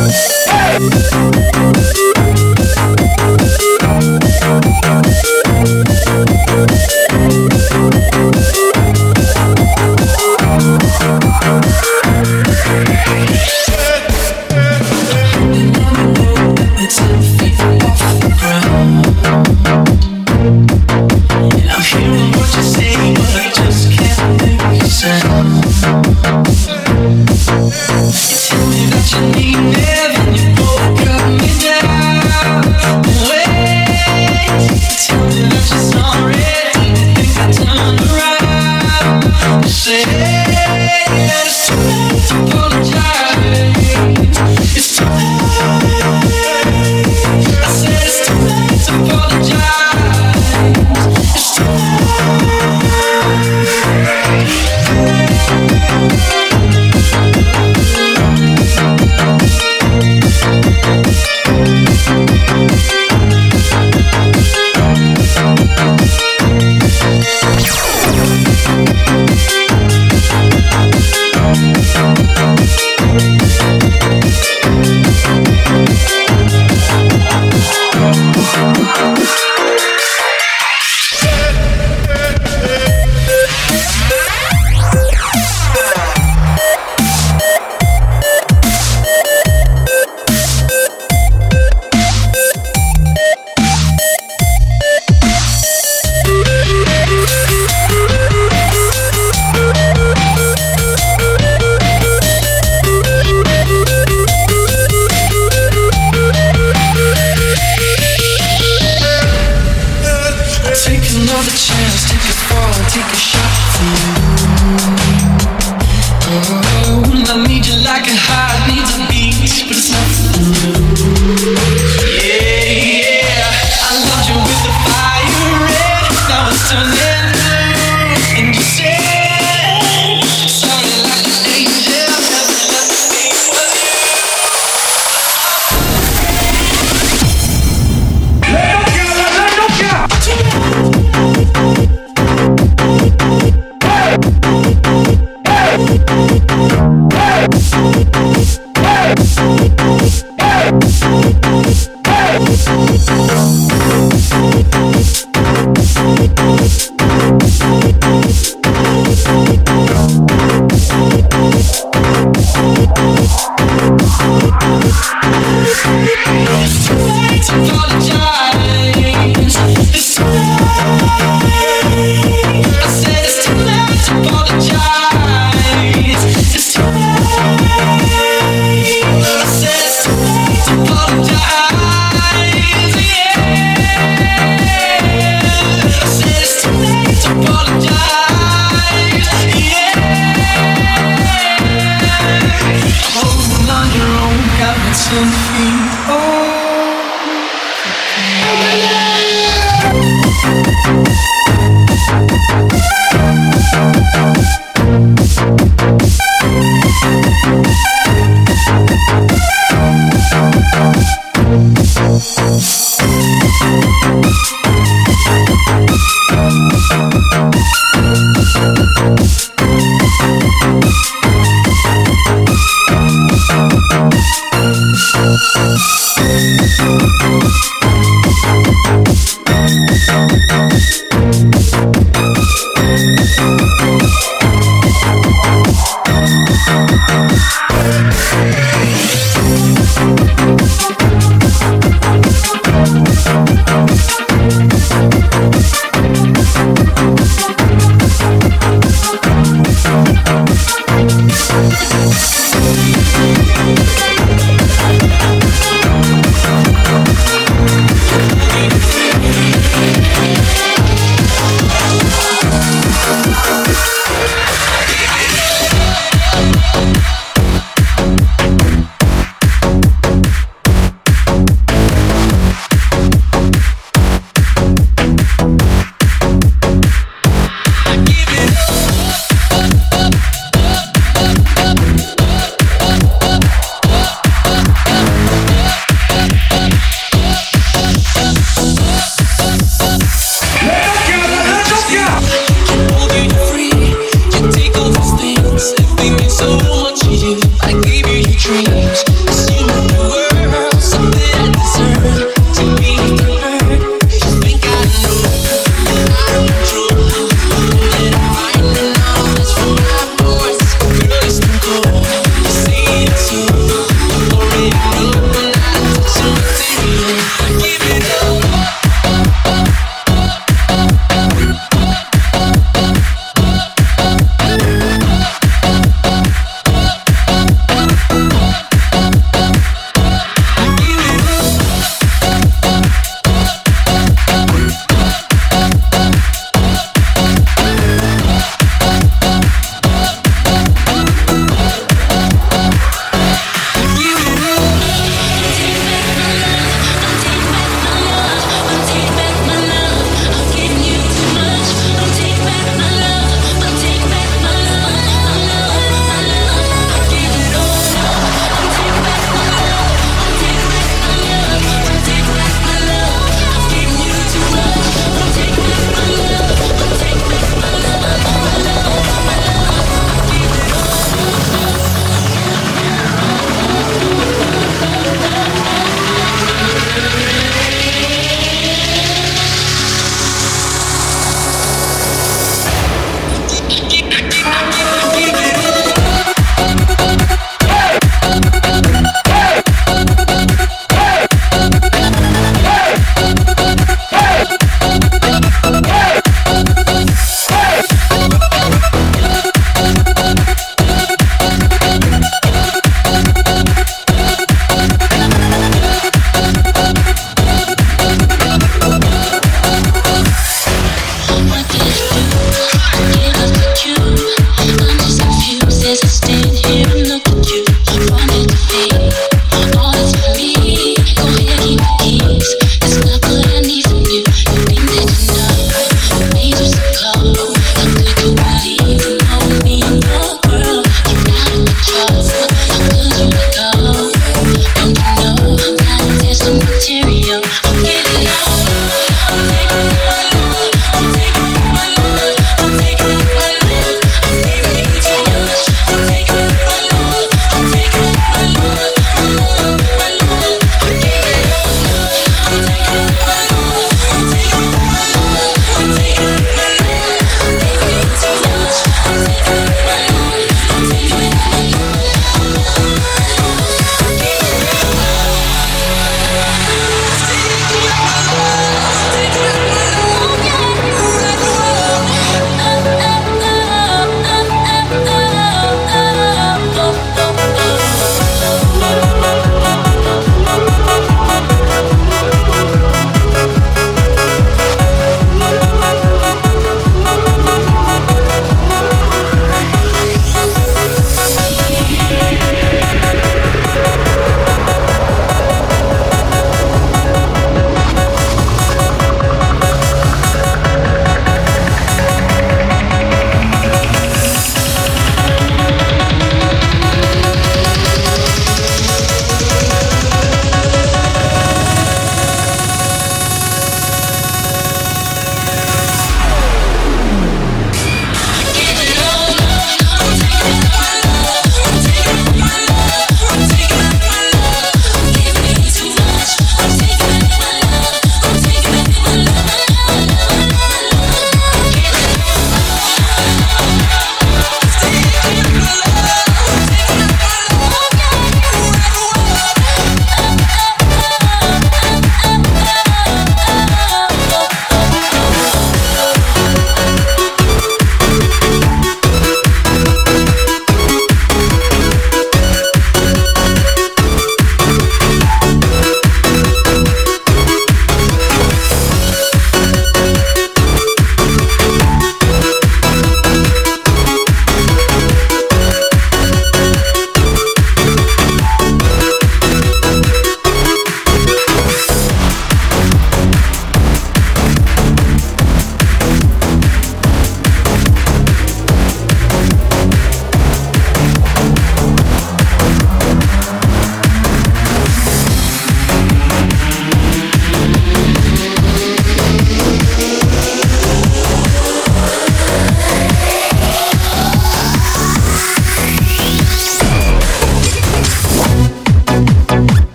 House.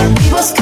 The last